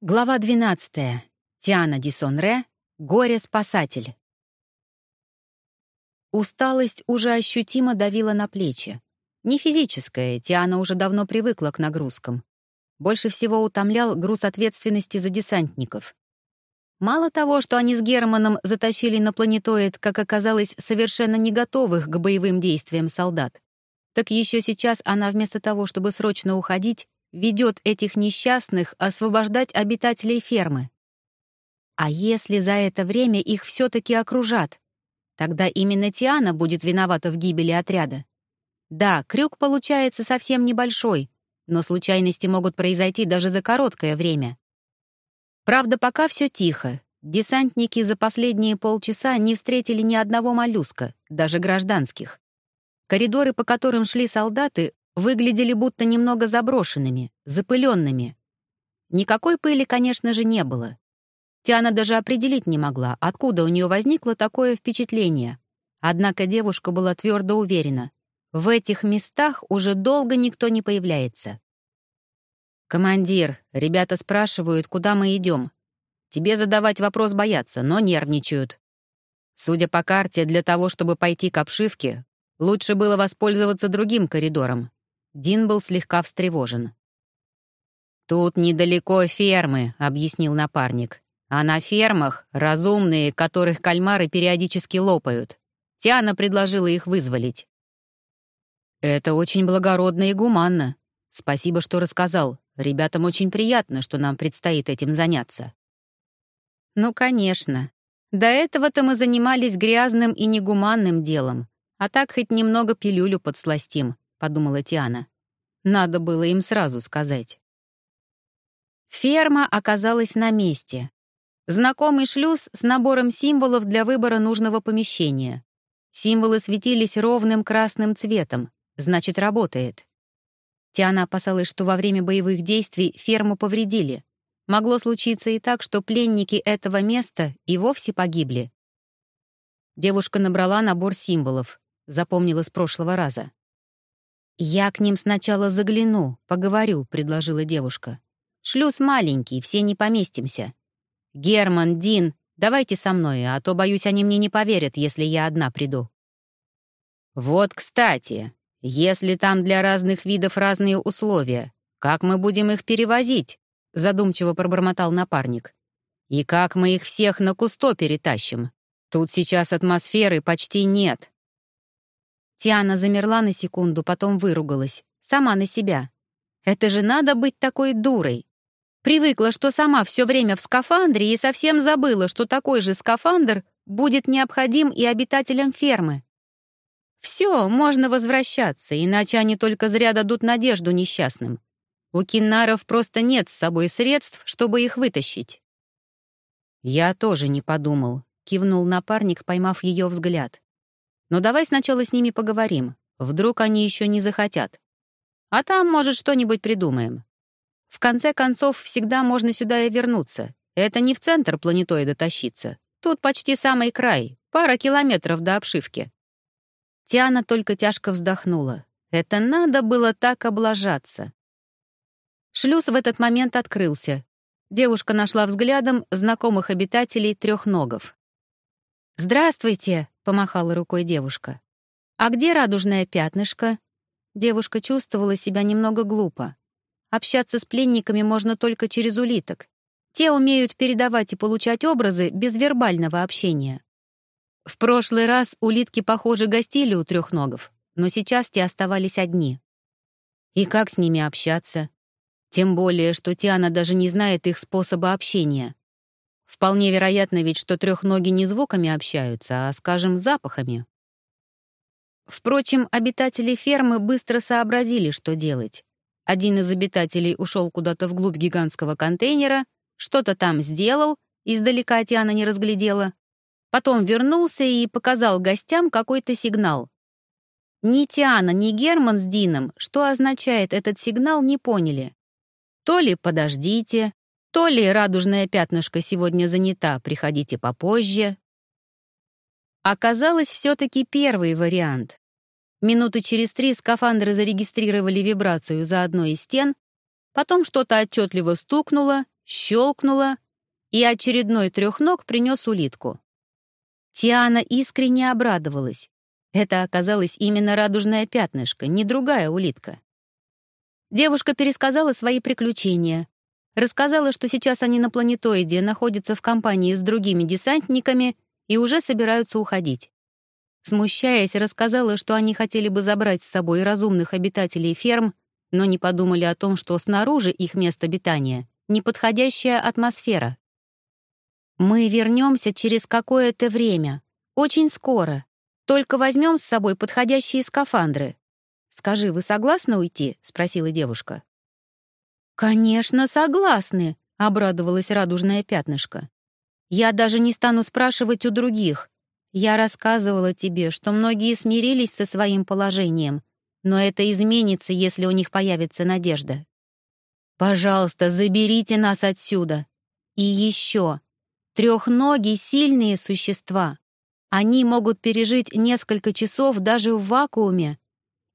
Глава 12. Тиана Дисонре. Горе-спасатель. Усталость уже ощутимо давила на плечи. Не физическая, Тиана уже давно привыкла к нагрузкам. Больше всего утомлял груз ответственности за десантников. Мало того, что они с Германом затащили на планетоид, как оказалось, совершенно не готовых к боевым действиям солдат, так еще сейчас она вместо того, чтобы срочно уходить, ведет этих несчастных освобождать обитателей фермы. А если за это время их все-таки окружат? Тогда именно Тиана будет виновата в гибели отряда. Да, крюк получается совсем небольшой, но случайности могут произойти даже за короткое время. Правда, пока все тихо. Десантники за последние полчаса не встретили ни одного моллюска, даже гражданских. Коридоры, по которым шли солдаты, выглядели будто немного заброшенными, запыленными. Никакой пыли, конечно же, не было. Тиана даже определить не могла, откуда у нее возникло такое впечатление. Однако девушка была твердо уверена. В этих местах уже долго никто не появляется. «Командир, ребята спрашивают, куда мы идем. Тебе задавать вопрос боятся, но нервничают. Судя по карте, для того, чтобы пойти к обшивке, лучше было воспользоваться другим коридором. Дин был слегка встревожен. «Тут недалеко фермы», — объяснил напарник. «А на фермах разумные, которых кальмары периодически лопают. Тиана предложила их вызволить». «Это очень благородно и гуманно. Спасибо, что рассказал. Ребятам очень приятно, что нам предстоит этим заняться». «Ну, конечно. До этого-то мы занимались грязным и негуманным делом, а так хоть немного пилюлю подсластим», — подумала Тиана. Надо было им сразу сказать. Ферма оказалась на месте. Знакомый шлюз с набором символов для выбора нужного помещения. Символы светились ровным красным цветом, значит, работает. Тиана опасалась, что во время боевых действий ферму повредили. Могло случиться и так, что пленники этого места и вовсе погибли. Девушка набрала набор символов, запомнила с прошлого раза. «Я к ним сначала загляну, поговорю», — предложила девушка. «Шлюз маленький, все не поместимся. Герман, Дин, давайте со мной, а то, боюсь, они мне не поверят, если я одна приду». «Вот, кстати, если там для разных видов разные условия, как мы будем их перевозить?» — задумчиво пробормотал напарник. «И как мы их всех на кусто перетащим? Тут сейчас атмосферы почти нет». Тиана замерла на секунду, потом выругалась. Сама на себя. Это же надо быть такой дурой. Привыкла, что сама все время в скафандре и совсем забыла, что такой же скафандр будет необходим и обитателям фермы. Все, можно возвращаться, иначе они только зря дадут надежду несчастным. У киннаров просто нет с собой средств, чтобы их вытащить. «Я тоже не подумал», — кивнул напарник, поймав ее взгляд. Но давай сначала с ними поговорим. Вдруг они еще не захотят. А там, может, что-нибудь придумаем. В конце концов, всегда можно сюда и вернуться. Это не в центр планетоида тащиться. Тут почти самый край, пара километров до обшивки. Тиана только тяжко вздохнула. Это надо было так облажаться. Шлюз в этот момент открылся. Девушка нашла взглядом знакомых обитателей трехногов. «Здравствуйте!» Помахала рукой девушка. «А где радужное пятнышко?» Девушка чувствовала себя немного глупо. Общаться с пленниками можно только через улиток. Те умеют передавать и получать образы без вербального общения. В прошлый раз улитки, похоже, гостили у трехногов, но сейчас те оставались одни. И как с ними общаться? Тем более, что Тиана даже не знает их способа общения. Вполне вероятно ведь, что трехноги не звуками общаются, а, скажем, запахами. Впрочем, обитатели фермы быстро сообразили, что делать. Один из обитателей ушел куда-то вглубь гигантского контейнера, что-то там сделал, издалека Тиана не разглядела. Потом вернулся и показал гостям какой-то сигнал. Ни Тиана, ни Герман с Дином, что означает этот сигнал, не поняли. То ли «подождите», то ли радужное пятнышко сегодня занята, приходите попозже. Оказалось, все-таки первый вариант. Минуты через три скафандры зарегистрировали вибрацию за одной из стен, потом что-то отчетливо стукнуло, щелкнуло, и очередной трехног принес улитку. Тиана искренне обрадовалась. Это оказалось именно радужное пятнышко, не другая улитка. Девушка пересказала свои приключения. Рассказала, что сейчас они на планетоиде находятся в компании с другими десантниками и уже собираются уходить. Смущаясь, рассказала, что они хотели бы забрать с собой разумных обитателей ферм, но не подумали о том, что снаружи их место обитания — неподходящая атмосфера. «Мы вернемся через какое-то время. Очень скоро. Только возьмем с собой подходящие скафандры. Скажи, вы согласны уйти?» — спросила девушка. «Конечно, согласны», — обрадовалась радужное пятнышко. «Я даже не стану спрашивать у других. Я рассказывала тебе, что многие смирились со своим положением, но это изменится, если у них появится надежда. Пожалуйста, заберите нас отсюда. И еще, Трехногие сильные существа. Они могут пережить несколько часов даже в вакууме.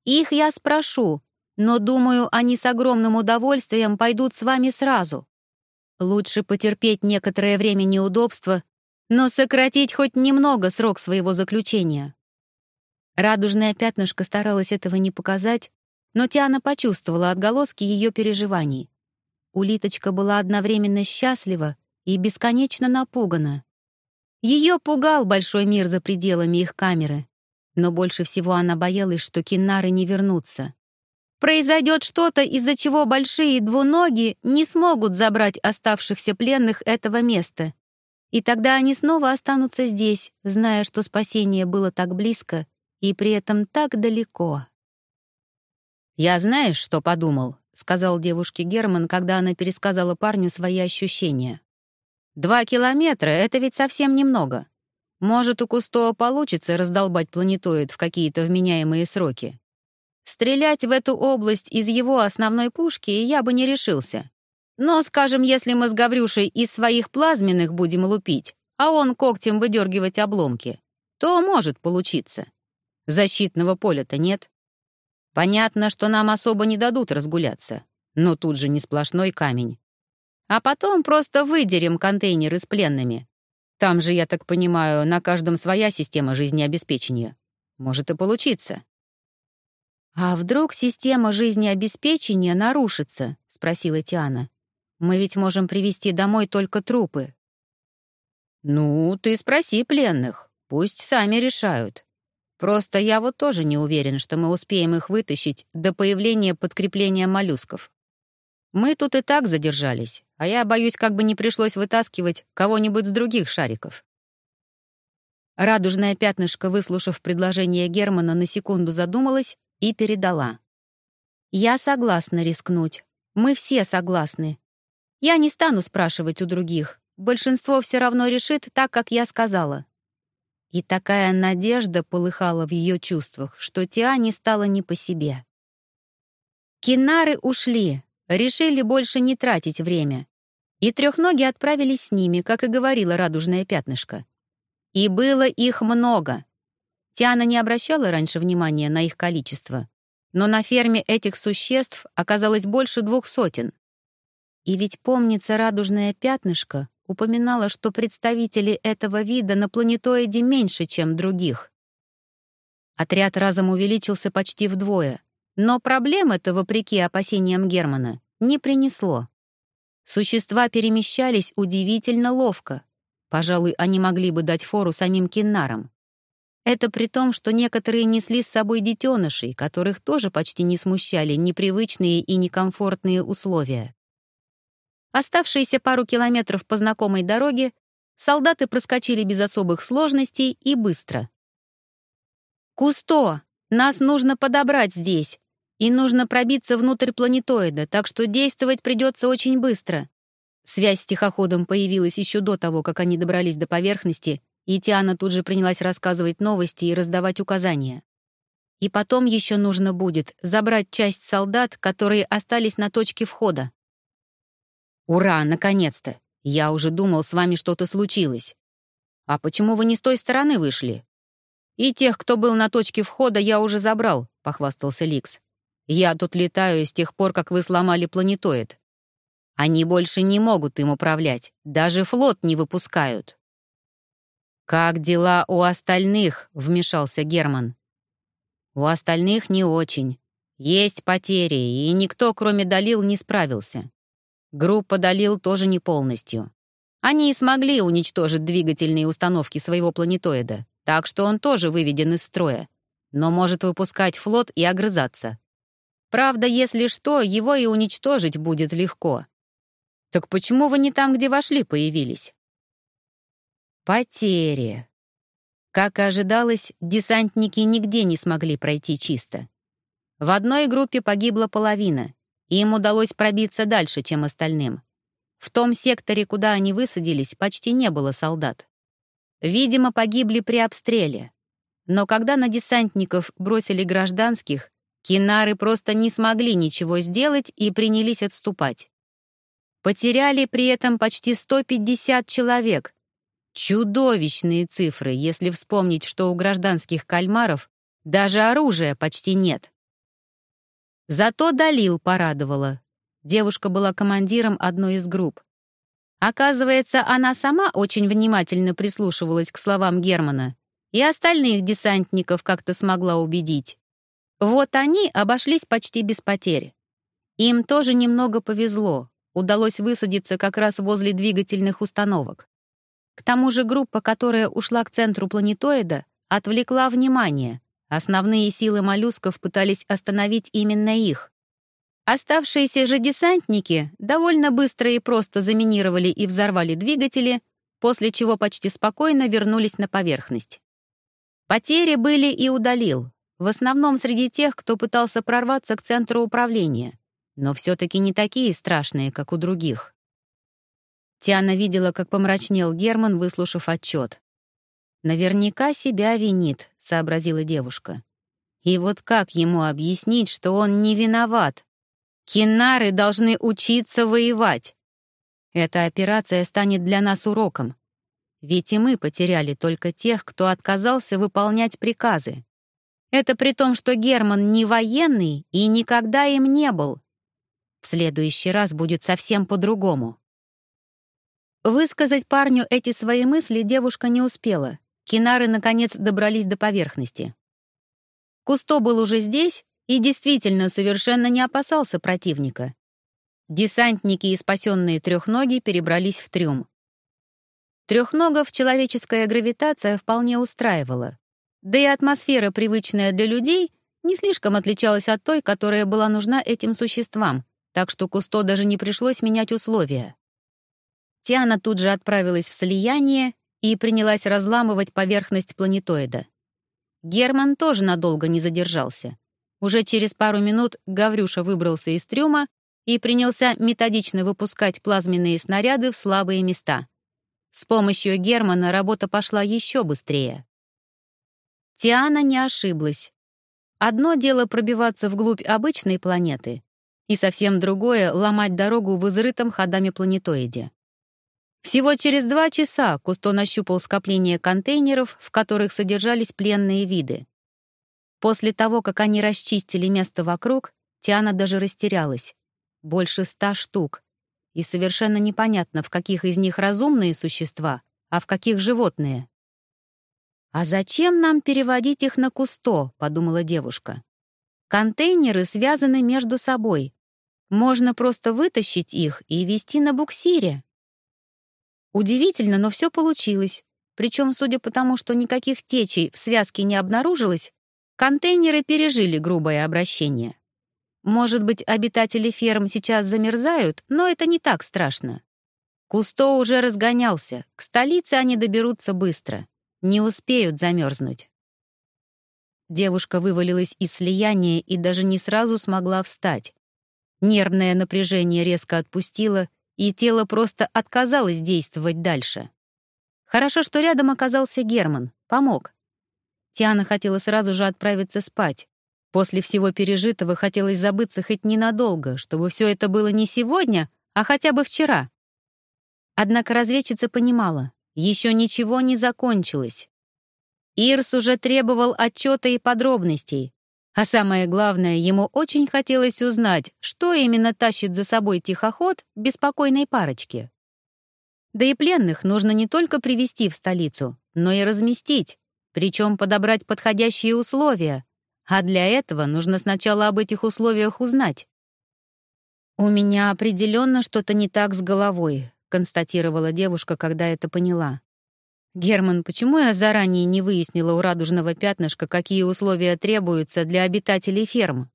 Их я спрошу, но, думаю, они с огромным удовольствием пойдут с вами сразу. Лучше потерпеть некоторое время неудобства, но сократить хоть немного срок своего заключения. Радужное пятнышко старалась этого не показать, но Тиана почувствовала отголоски ее переживаний. Улиточка была одновременно счастлива и бесконечно напугана. Ее пугал большой мир за пределами их камеры, но больше всего она боялась, что кинары не вернутся. Произойдет что-то, из-за чего большие двуногие не смогут забрать оставшихся пленных этого места. И тогда они снова останутся здесь, зная, что спасение было так близко и при этом так далеко. «Я знаешь, что подумал?» — сказал девушке Герман, когда она пересказала парню свои ощущения. Два километра — это ведь совсем немного. Может, у Кустова получится раздолбать планетоид в какие-то вменяемые сроки. Стрелять в эту область из его основной пушки я бы не решился. Но, скажем, если мы с Гаврюшей из своих плазменных будем лупить, а он когтем выдергивать обломки, то может получиться. Защитного поля-то нет. Понятно, что нам особо не дадут разгуляться, но тут же не сплошной камень. А потом просто выдерем контейнеры с пленными. Там же, я так понимаю, на каждом своя система жизнеобеспечения. Может и получиться. «А вдруг система жизнеобеспечения нарушится?» — спросила Тиана. «Мы ведь можем привезти домой только трупы». «Ну, ты спроси пленных. Пусть сами решают. Просто я вот тоже не уверен, что мы успеем их вытащить до появления подкрепления моллюсков. Мы тут и так задержались, а я боюсь, как бы не пришлось вытаскивать кого-нибудь с других шариков. Радужное пятнышко, выслушав предложение Германа, на секунду задумалась и передала. «Я согласна рискнуть. Мы все согласны. Я не стану спрашивать у других. Большинство все равно решит так, как я сказала». И такая надежда полыхала в ее чувствах, что Тиане стало не по себе. Кинары ушли, решили больше не тратить время. И трехноги отправились с ними, как и говорила радужное пятнышко. И было их много. Тиана не обращала раньше внимания на их количество, но на ферме этих существ оказалось больше двух сотен. И ведь помнится радужное пятнышко упоминала, что представители этого вида на планетоиде меньше, чем других. Отряд разом увеличился почти вдвое — но проблем это, вопреки опасениям Германа, не принесло. Существа перемещались удивительно ловко. Пожалуй, они могли бы дать фору самим киннарам. Это при том, что некоторые несли с собой детенышей, которых тоже почти не смущали непривычные и некомфортные условия. Оставшиеся пару километров по знакомой дороге солдаты проскочили без особых сложностей и быстро. «Кусто! Нас нужно подобрать здесь!» И нужно пробиться внутрь планетоида, так что действовать придется очень быстро. Связь с тихоходом появилась еще до того, как они добрались до поверхности, и Тиана тут же принялась рассказывать новости и раздавать указания. И потом еще нужно будет забрать часть солдат, которые остались на точке входа. «Ура, наконец-то! Я уже думал, с вами что-то случилось. А почему вы не с той стороны вышли?» «И тех, кто был на точке входа, я уже забрал», — похвастался Ликс. Я тут летаю с тех пор, как вы сломали планетоид. Они больше не могут им управлять, даже флот не выпускают. «Как дела у остальных?» — вмешался Герман. «У остальных не очень. Есть потери, и никто, кроме Далил, не справился. Группа Далил тоже не полностью. Они и смогли уничтожить двигательные установки своего планетоида, так что он тоже выведен из строя, но может выпускать флот и огрызаться. Правда, если что, его и уничтожить будет легко. Так почему вы не там, где вошли, появились? Потери. Как и ожидалось, десантники нигде не смогли пройти чисто. В одной группе погибла половина, и им удалось пробиться дальше, чем остальным. В том секторе, куда они высадились, почти не было солдат. Видимо, погибли при обстреле. Но когда на десантников бросили гражданских, кинары просто не смогли ничего сделать и принялись отступать. Потеряли при этом почти 150 человек. Чудовищные цифры, если вспомнить, что у гражданских кальмаров даже оружия почти нет. Зато Далил порадовала. Девушка была командиром одной из групп. Оказывается, она сама очень внимательно прислушивалась к словам Германа и остальных десантников как-то смогла убедить. Вот они обошлись почти без потерь. Им тоже немного повезло удалось высадиться как раз возле двигательных установок. К тому же группа, которая ушла к центру планетоида, отвлекла внимание. Основные силы моллюсков пытались остановить именно их. Оставшиеся же десантники довольно быстро и просто заминировали и взорвали двигатели, после чего почти спокойно вернулись на поверхность. Потери были и удалил, в основном среди тех, кто пытался прорваться к центру управления но все-таки не такие страшные, как у других. Тиана видела, как помрачнел Герман, выслушав отчет. «Наверняка себя винит», — сообразила девушка. «И вот как ему объяснить, что он не виноват? Кинары должны учиться воевать. Эта операция станет для нас уроком. Ведь и мы потеряли только тех, кто отказался выполнять приказы. Это при том, что Герман не военный и никогда им не был. В следующий раз будет совсем по-другому. Высказать парню эти свои мысли девушка не успела. Кинары, наконец, добрались до поверхности. Кусто был уже здесь и действительно совершенно не опасался противника. Десантники и спасенные трехноги перебрались в трюм. Трехногов человеческая гравитация вполне устраивала. Да и атмосфера, привычная для людей, не слишком отличалась от той, которая была нужна этим существам, так что Кусто даже не пришлось менять условия. Тиана тут же отправилась в слияние и принялась разламывать поверхность планетоида. Герман тоже надолго не задержался. Уже через пару минут Гаврюша выбрался из трюма и принялся методично выпускать плазменные снаряды в слабые места. С помощью Германа работа пошла еще быстрее. Тиана не ошиблась. Одно дело пробиваться вглубь обычной планеты, и совсем другое — ломать дорогу в изрытом ходами планетоиде. Всего через два часа Кусто нащупал скопление контейнеров, в которых содержались пленные виды. После того, как они расчистили место вокруг, Тиана даже растерялась. Больше ста штук. И совершенно непонятно, в каких из них разумные существа, а в каких животные. «А зачем нам переводить их на Кусто?» — подумала девушка. Контейнеры связаны между собой. Можно просто вытащить их и везти на буксире. Удивительно, но все получилось. Причем, судя по тому, что никаких течей в связке не обнаружилось, контейнеры пережили грубое обращение. Может быть, обитатели ферм сейчас замерзают, но это не так страшно. Кусто уже разгонялся, к столице они доберутся быстро, не успеют замерзнуть. Девушка вывалилась из слияния и даже не сразу смогла встать. Нервное напряжение резко отпустило, и тело просто отказалось действовать дальше. Хорошо, что рядом оказался Герман, помог. Тиана хотела сразу же отправиться спать. После всего пережитого хотелось забыться хоть ненадолго, чтобы все это было не сегодня, а хотя бы вчера. Однако разведчица понимала, еще ничего не закончилось. Ирс уже требовал отчета и подробностей. А самое главное, ему очень хотелось узнать, что именно тащит за собой тихоход беспокойной парочки. Да и пленных нужно не только привести в столицу, но и разместить, причем подобрать подходящие условия, а для этого нужно сначала об этих условиях узнать. «У меня определенно что-то не так с головой», констатировала девушка, когда это поняла. «Герман, почему я заранее не выяснила у радужного пятнышка, какие условия требуются для обитателей ферм?»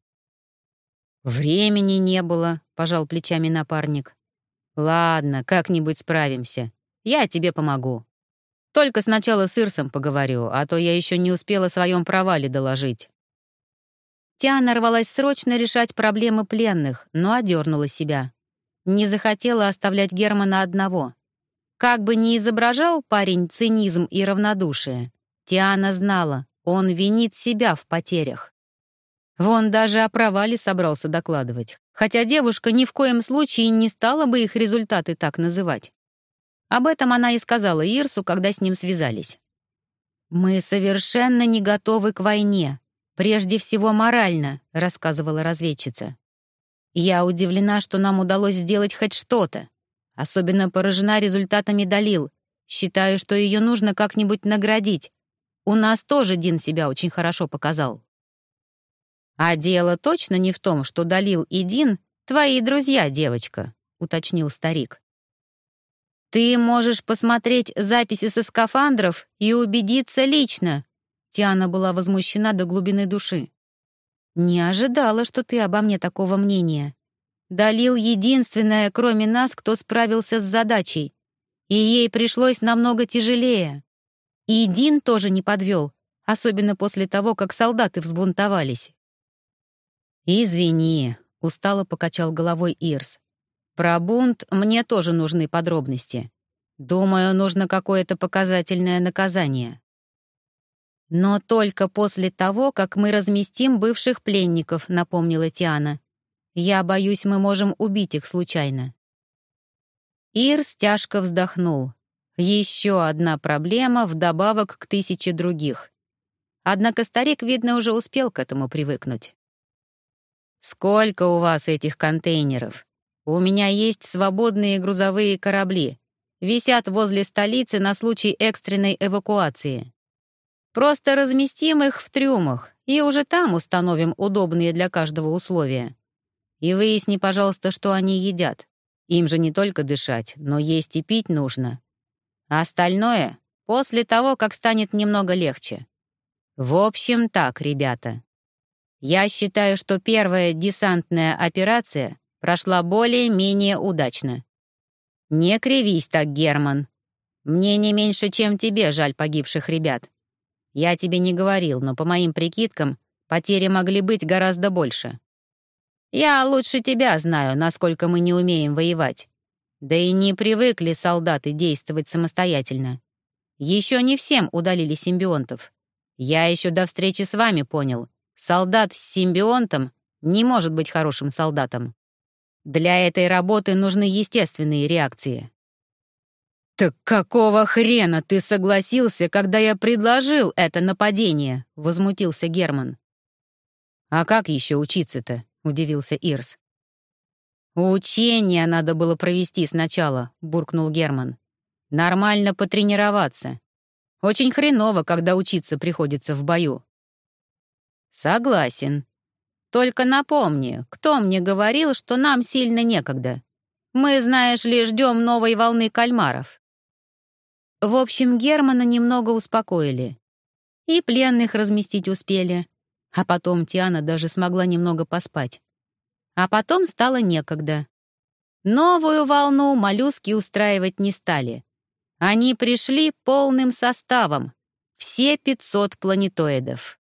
«Времени не было», — пожал плечами напарник. «Ладно, как-нибудь справимся. Я тебе помогу. Только сначала с Ирсом поговорю, а то я еще не успела о своем провале доложить». Тиана рвалась срочно решать проблемы пленных, но одернула себя. Не захотела оставлять Германа одного. Как бы ни изображал парень цинизм и равнодушие, Тиана знала, он винит себя в потерях. Вон даже о провале собрался докладывать, хотя девушка ни в коем случае не стала бы их результаты так называть. Об этом она и сказала Ирсу, когда с ним связались. «Мы совершенно не готовы к войне, прежде всего морально», — рассказывала разведчица. «Я удивлена, что нам удалось сделать хоть что-то. Особенно поражена результатами Далил. Считаю, что ее нужно как-нибудь наградить. У нас тоже Дин себя очень хорошо показал. А дело точно не в том, что Далил и Дин — твои друзья, девочка, — уточнил старик. «Ты можешь посмотреть записи со скафандров и убедиться лично». Тиана была возмущена до глубины души. «Не ожидала, что ты обо мне такого мнения. Далил единственная, кроме нас, кто справился с задачей. И ей пришлось намного тяжелее. И Дин тоже не подвел, особенно после того, как солдаты взбунтовались. «Извини», — устало покачал головой Ирс. «Про бунт мне тоже нужны подробности. Думаю, нужно какое-то показательное наказание». «Но только после того, как мы разместим бывших пленников», — напомнила Тиана. Я боюсь, мы можем убить их случайно». Ирс тяжко вздохнул. Еще одна проблема вдобавок к тысяче других. Однако старик, видно, уже успел к этому привыкнуть. «Сколько у вас этих контейнеров? У меня есть свободные грузовые корабли. Висят возле столицы на случай экстренной эвакуации. Просто разместим их в трюмах и уже там установим удобные для каждого условия. И выясни, пожалуйста, что они едят. Им же не только дышать, но есть и пить нужно. А остальное — после того, как станет немного легче. В общем, так, ребята. Я считаю, что первая десантная операция прошла более-менее удачно. Не кривись так, Герман. Мне не меньше, чем тебе жаль погибших ребят. Я тебе не говорил, но по моим прикидкам потери могли быть гораздо больше. Я лучше тебя знаю, насколько мы не умеем воевать. Да и не привыкли солдаты действовать самостоятельно. Еще не всем удалили симбионтов. Я еще до встречи с вами понял, солдат с симбионтом не может быть хорошим солдатом. Для этой работы нужны естественные реакции. «Так какого хрена ты согласился, когда я предложил это нападение?» — возмутился Герман. «А как еще учиться-то?» — удивился Ирс. «Учение надо было провести сначала», — буркнул Герман. «Нормально потренироваться. Очень хреново, когда учиться приходится в бою». «Согласен. Только напомни, кто мне говорил, что нам сильно некогда? Мы, знаешь ли, ждем новой волны кальмаров». В общем, Германа немного успокоили. И пленных разместить успели, а потом Тиана даже смогла немного поспать. А потом стало некогда. Новую волну моллюски устраивать не стали. Они пришли полным составом. Все 500 планетоидов.